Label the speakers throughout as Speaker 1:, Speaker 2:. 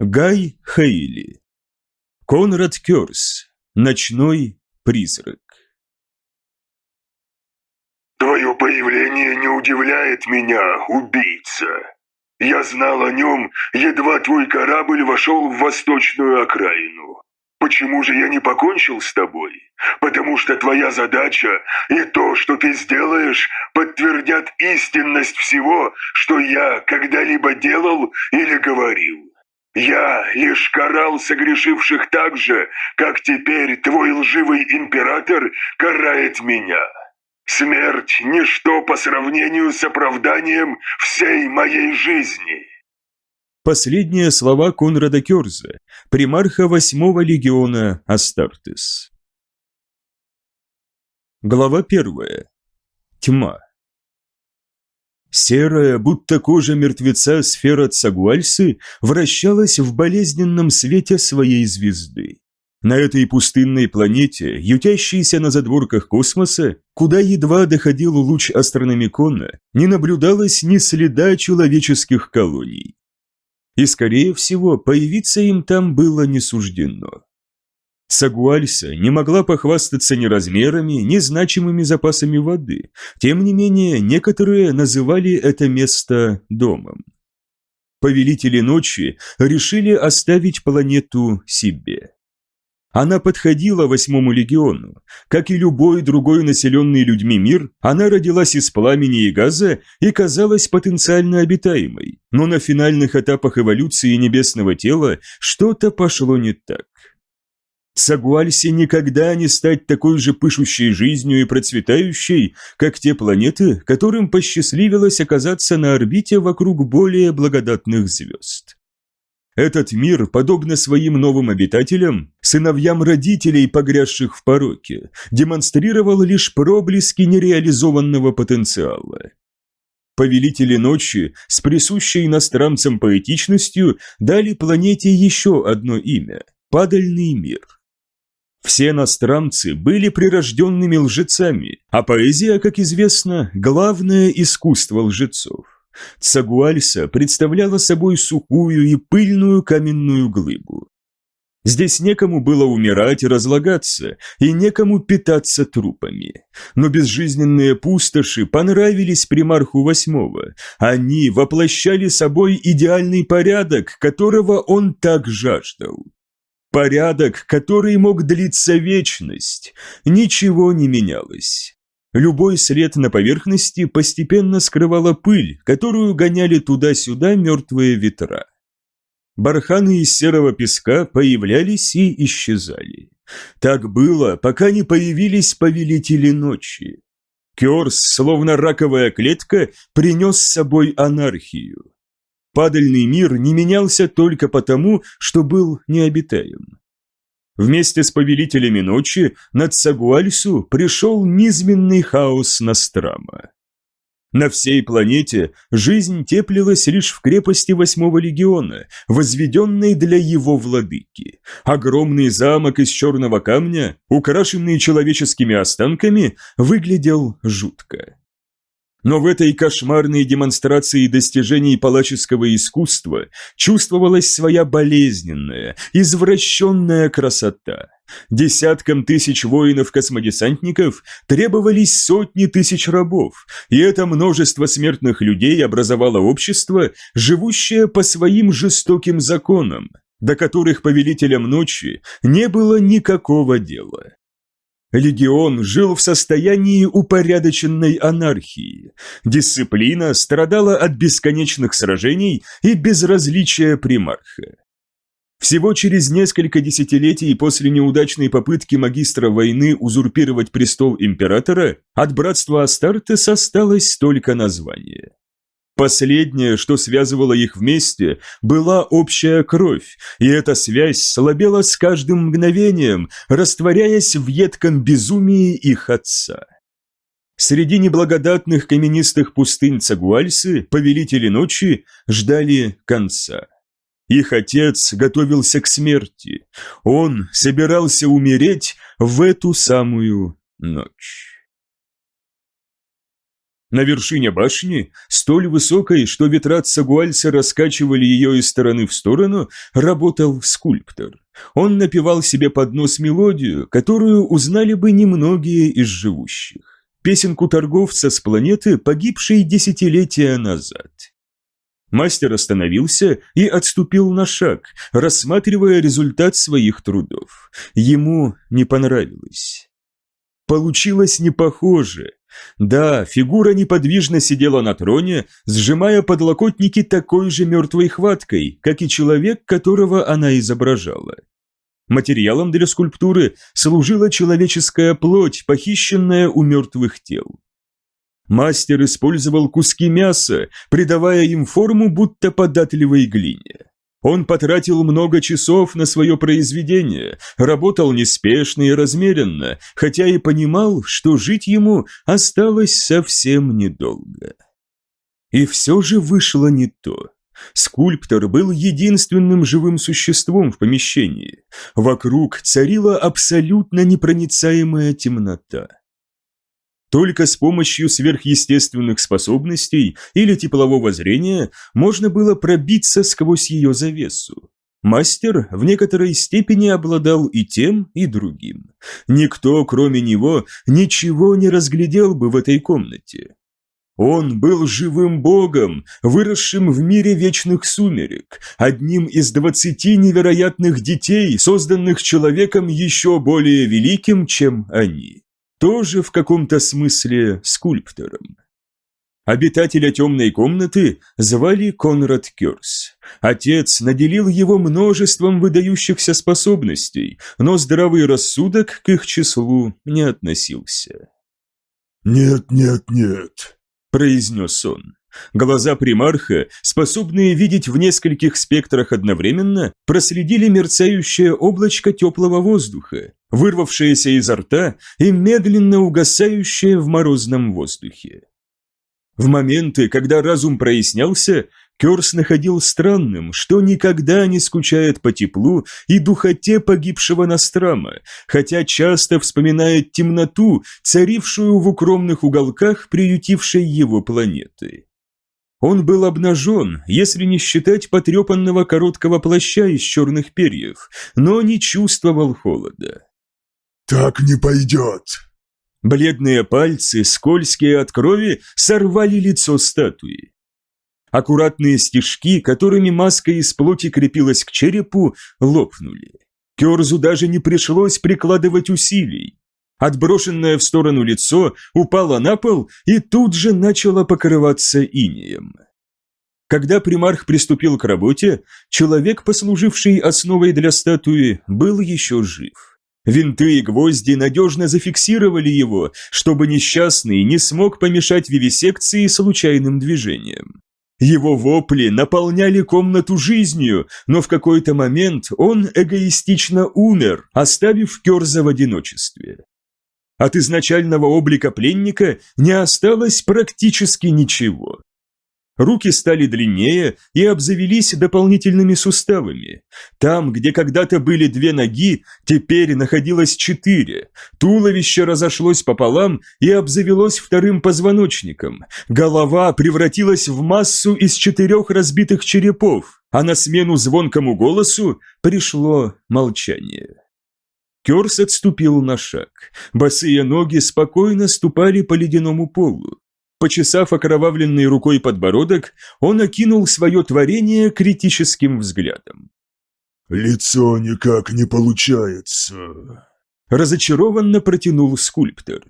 Speaker 1: Гай Хейли. Конрад Кёрс. Ночной призрак.
Speaker 2: Твое появление не удивляет меня, убийца. Я знал о нем, едва твой корабль вошел в восточную окраину. Почему же я не покончил с тобой? Потому что твоя задача и то, что ты сделаешь, подтвердят истинность всего, что я когда-либо делал или говорил. Я лишь карал согрешивших так же, как теперь твой лживый император карает меня. Смерть – ничто по сравнению с оправданием всей моей жизни.
Speaker 1: Последние слова Конрада Кёрза, примарха восьмого легиона Астартес. Глава первая. Тьма. Серая, будто кожа мертвеца сфера Цагуальсы вращалась в болезненном свете своей звезды. На этой пустынной планете, ютящейся на задворках космоса, куда едва доходил луч астрономикона, не наблюдалось ни следа человеческих колоний. И, скорее всего, появиться им там было не суждено. Сагуальса не могла похвастаться ни размерами, ни значимыми запасами воды, тем не менее некоторые называли это место домом. Повелители ночи решили оставить планету себе. Она подходила восьмому легиону. Как и любой другой населенный людьми мир, она родилась из пламени и газа и казалась потенциально обитаемой. Но на финальных этапах эволюции небесного тела что-то пошло не так. Сагуальсе никогда не стать такой же пышущей жизнью и процветающей, как те планеты, которым посчастливилось оказаться на орбите вокруг более благодатных звезд. Этот мир, подобно своим новым обитателям, сыновьям родителей, погрязших в пороке, демонстрировал лишь проблески нереализованного потенциала. Повелители ночи с присущей иностранцам поэтичностью дали планете еще одно имя – Падальный мир. Все иностранцы были прирожденными лжецами, а поэзия, как известно, главное искусство лжецов. Цагуальса представляла собой сухую и пыльную каменную глыбу. Здесь некому было умирать и разлагаться, и некому питаться трупами. Но безжизненные пустоши понравились примарху восьмого. Они воплощали собой идеальный порядок, которого он так жаждал. Порядок, который мог длиться вечность. Ничего не менялось. Любой след на поверхности постепенно скрывала пыль, которую гоняли туда-сюда мертвые ветра. Барханы из серого песка появлялись и исчезали. Так было, пока не появились повелители ночи. Керс, словно раковая клетка, принес с собой анархию. Падальный мир не менялся только потому, что был необитаем. Вместе с повелителями ночи над Сагуальсу пришел низменный хаос Настрама. На всей планете жизнь теплилась лишь в крепости Восьмого легиона, возведенной для его владыки. Огромный замок из черного камня, украшенный человеческими останками, выглядел жутко. Но в этой кошмарной демонстрации достижений палаческого искусства чувствовалась своя болезненная, извращенная красота. Десяткам тысяч воинов-космодесантников требовались сотни тысяч рабов, и это множество смертных людей образовало общество, живущее по своим жестоким законам, до которых повелителям ночи не было никакого дела. Легион жил в состоянии упорядоченной анархии. Дисциплина страдала от бесконечных сражений и безразличия примарха. Всего через несколько десятилетий после неудачной попытки магистра войны узурпировать престол императора от братства Астартес осталось только название. Последнее, что связывало их вместе, была общая кровь, и эта связь слабела с каждым мгновением, растворяясь в едком безумии их отца. Среди неблагодатных каменистых пустынь Цагуальсы, повелители ночи, ждали конца. Их отец готовился к смерти. Он собирался умереть в эту самую ночь. На вершине башни, столь высокой, что ветра Цагуальса раскачивали ее из стороны в сторону, работал скульптор. Он напевал себе под нос мелодию, которую узнали бы немногие из живущих. Песенку торговца с планеты, погибшей десятилетия назад. Мастер остановился и отступил на шаг, рассматривая результат своих трудов. Ему не понравилось. Получилось не похоже. Да, фигура неподвижно сидела на троне, сжимая подлокотники такой же мертвой хваткой, как и человек, которого она изображала. Материалом для скульптуры служила человеческая плоть, похищенная у мертвых тел. Мастер использовал куски мяса, придавая им форму будто податливой глине. Он потратил много часов на свое произведение, работал неспешно и размеренно, хотя и понимал, что жить ему осталось совсем недолго. И все же вышло не то. Скульптор был единственным живым существом в помещении. Вокруг царила абсолютно непроницаемая темнота. Только с помощью сверхъестественных способностей или теплового зрения можно было пробиться сквозь ее завесу. Мастер в некоторой степени обладал и тем, и другим. Никто, кроме него, ничего не разглядел бы в этой комнате. Он был живым богом, выросшим в мире вечных сумерек, одним из двадцати невероятных детей, созданных человеком еще более великим, чем они тоже в каком-то смысле скульптором. Обитателя темной комнаты звали Конрад Кёрс. Отец наделил его множеством выдающихся способностей, но здравый рассудок к их числу не относился.
Speaker 2: «Нет, нет, нет», –
Speaker 1: произнес он. Глаза примарха, способные видеть в нескольких спектрах одновременно, проследили мерцающее облачко теплого воздуха, вырвавшееся изо рта и медленно угасающее в морозном воздухе. В моменты, когда разум прояснялся, Керс находил странным, что никогда не скучает по теплу и духоте погибшего Настрама, хотя часто вспоминает темноту, царившую в укромных уголках приютившей его планеты. Он был обнажен, если не считать потрепанного короткого плаща из черных перьев, но не чувствовал холода.
Speaker 2: «Так не пойдет!»
Speaker 1: Бледные пальцы, скользкие от крови, сорвали лицо статуи. Аккуратные стежки, которыми маска из плоти крепилась к черепу, лопнули. Керзу даже не пришлось прикладывать усилий. Отброшенное в сторону лицо упало на пол и тут же начало покрываться инеем. Когда примарх приступил к работе, человек, послуживший основой для статуи, был еще жив. Винты и гвозди надежно зафиксировали его, чтобы несчастный не смог помешать вивисекции случайным движением. Его вопли наполняли комнату жизнью, но в какой-то момент он эгоистично умер, оставив Керза в одиночестве. От изначального облика пленника не осталось практически ничего. Руки стали длиннее и обзавелись дополнительными суставами. Там, где когда-то были две ноги, теперь находилось четыре. Туловище разошлось пополам и обзавелось вторым позвоночником. Голова превратилась в массу из четырех разбитых черепов, а на смену звонкому голосу пришло молчание. Керс отступил на шаг. Босые ноги спокойно ступали по ледяному полу. Почесав окровавленной рукой подбородок, он окинул свое творение критическим взглядом.
Speaker 2: «Лицо никак не получается», –
Speaker 1: разочарованно протянул скульптор.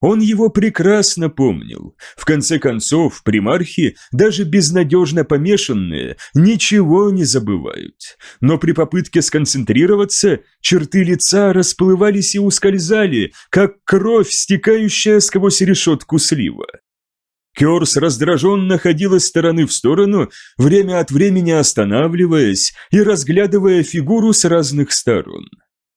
Speaker 1: Он его прекрасно помнил. В конце концов, примархи, даже безнадежно помешанные, ничего не забывают. Но при попытке сконцентрироваться, черты лица расплывались и ускользали, как кровь, стекающая сквозь решетку слива. Керс раздраженно ходил из стороны в сторону, время от времени останавливаясь и разглядывая фигуру с разных сторон.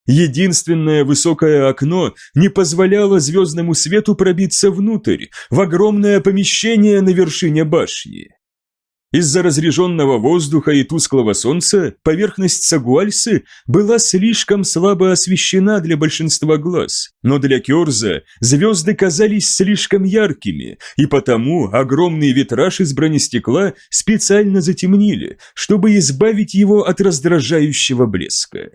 Speaker 1: Единственное высокое окно не позволяло звездному свету пробиться внутрь, в огромное помещение на вершине башни. Из-за разреженного воздуха и тусклого солнца поверхность Сагуальсы была слишком слабо освещена для большинства глаз, но для Кёрза звезды казались слишком яркими, и потому огромный витраж из бронестекла специально затемнили, чтобы избавить его от раздражающего блеска.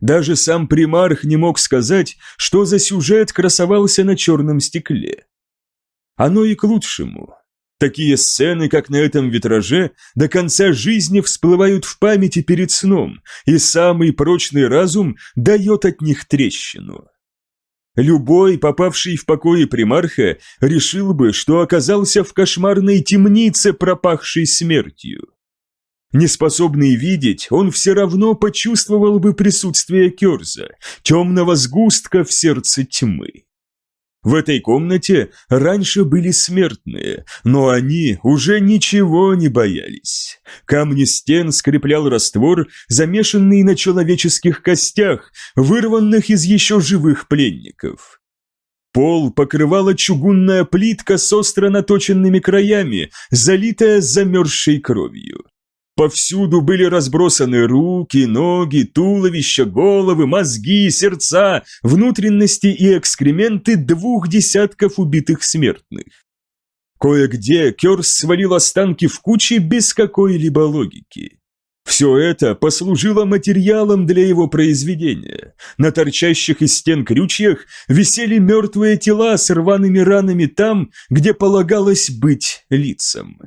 Speaker 1: Даже сам примарх не мог сказать, что за сюжет красовался на черном стекле. Оно и к лучшему. Такие сцены, как на этом витраже, до конца жизни всплывают в памяти перед сном, и самый прочный разум дает от них трещину. Любой, попавший в покои примарха, решил бы, что оказался в кошмарной темнице, пропахшей смертью. Неспособный видеть, он все равно почувствовал бы присутствие Керза, темного сгустка в сердце тьмы. В этой комнате раньше были смертные, но они уже ничего не боялись. Камни стен скреплял раствор, замешанный на человеческих костях, вырванных из еще живых пленников. Пол покрывала чугунная плитка с остро наточенными краями, залитая замерзшей кровью. Повсюду были разбросаны руки, ноги, туловища, головы, мозги, сердца, внутренности и экскременты двух десятков убитых смертных. Кое-где Кёрс свалил останки в кучи без какой-либо логики. Все это послужило материалом для его произведения. На торчащих из стен крючьях висели мертвые тела с рваными ранами там, где полагалось быть лицам.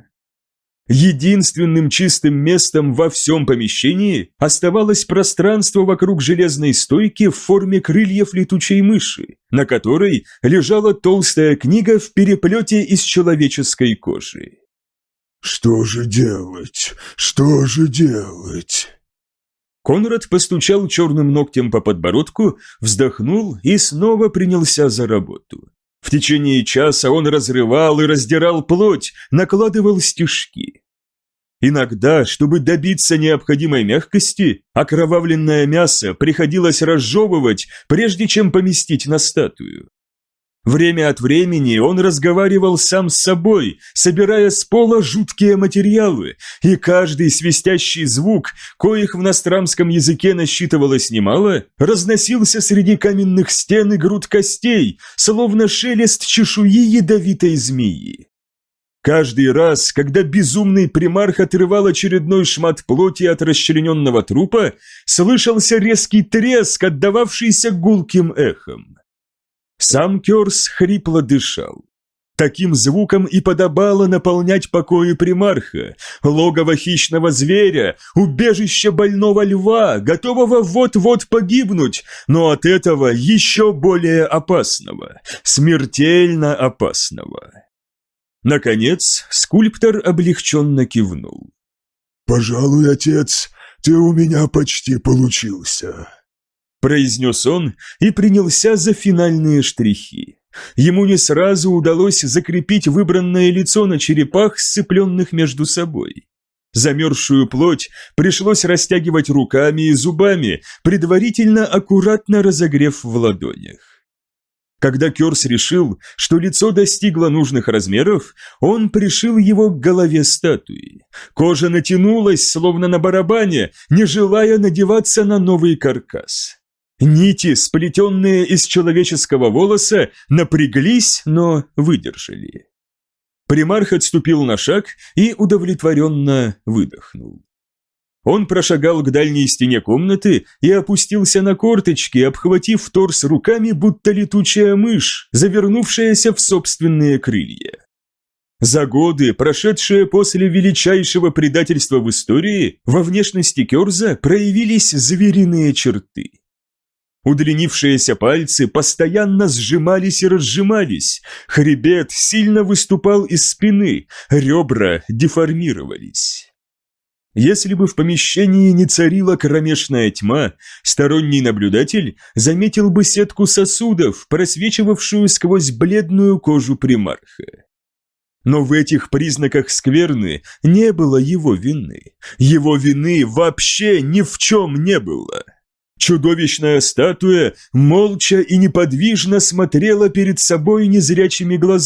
Speaker 1: Единственным чистым местом во всем помещении оставалось пространство вокруг железной стойки в форме крыльев летучей мыши, на которой лежала толстая книга в переплете из человеческой кожи.
Speaker 2: «Что же делать? Что же делать?»
Speaker 1: Конрад постучал черным ногтем по подбородку, вздохнул и снова принялся за работу. В течение часа он разрывал и раздирал плоть, накладывал стежки. Иногда, чтобы добиться необходимой мягкости, окровавленное мясо приходилось разжевывать, прежде чем поместить на статую. Время от времени он разговаривал сам с собой, собирая с пола жуткие материалы, и каждый свистящий звук, коих в настрамском языке насчитывалось немало, разносился среди каменных стен и груд костей, словно шелест чешуи ядовитой змеи. Каждый раз, когда безумный примарх отрывал очередной шмат плоти от расчлененного трупа, слышался резкий треск, отдававшийся гулким эхом. Сам Керс хрипло дышал. Таким звуком и подобало наполнять покои примарха, логово хищного зверя, убежище больного льва, готового вот-вот погибнуть, но от этого еще более опасного, смертельно опасного. Наконец, скульптор облегченно кивнул.
Speaker 2: «Пожалуй, отец, ты у меня почти получился»,
Speaker 1: произнес он и принялся за финальные штрихи. Ему не сразу удалось закрепить выбранное лицо на черепах, сцепленных между собой. Замерзшую плоть пришлось растягивать руками и зубами, предварительно аккуратно разогрев в ладонях. Когда Керс решил, что лицо достигло нужных размеров, он пришил его к голове статуи. Кожа натянулась, словно на барабане, не желая надеваться на новый каркас. Нити, сплетенные из человеческого волоса, напряглись, но выдержали. Примарх отступил на шаг и удовлетворенно выдохнул. Он прошагал к дальней стене комнаты и опустился на корточки, обхватив торс руками, будто летучая мышь, завернувшаяся в собственные крылья. За годы, прошедшие после величайшего предательства в истории, во внешности Керза проявились звериные черты. Удлинившиеся пальцы постоянно сжимались и разжимались, хребет сильно выступал из спины, ребра деформировались. Если бы в помещении не царила кромешная тьма, сторонний наблюдатель заметил бы сетку сосудов, просвечивавшую сквозь бледную кожу примарха. Но в этих признаках скверны не было его вины. Его вины вообще ни в чем не было. Чудовищная статуя молча и неподвижно смотрела перед собой незрячими глазами.